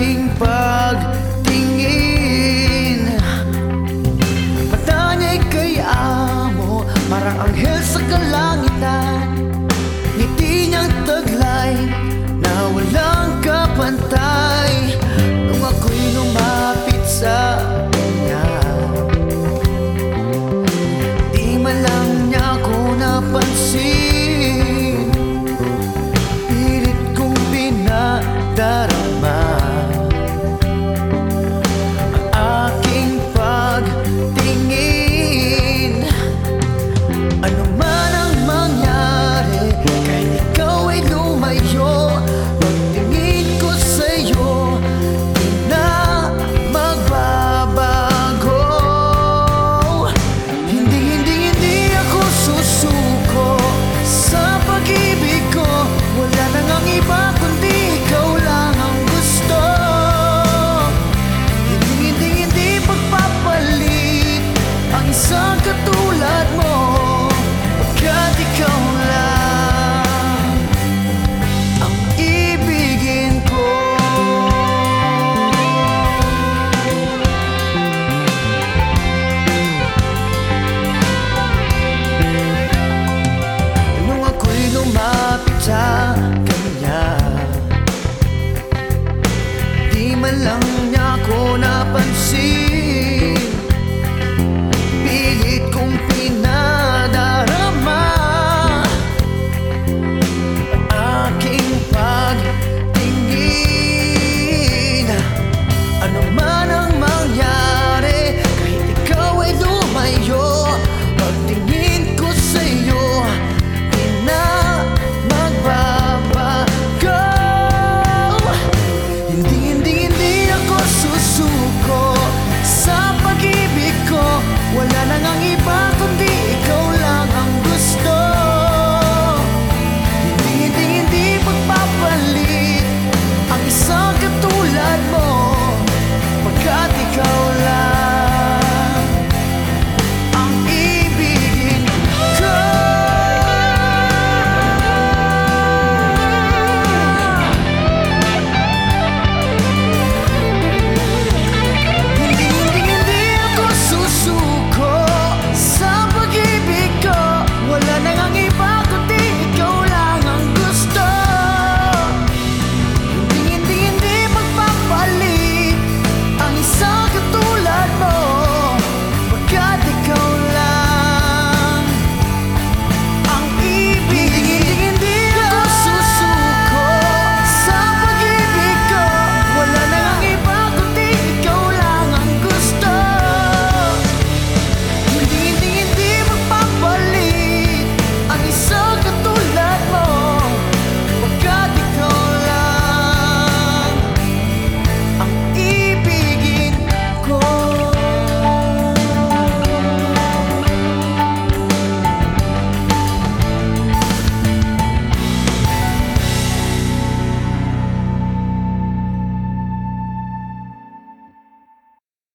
aking pagtingin. Mata niya'y kay amo Marang anghel sa kalangitan. far from the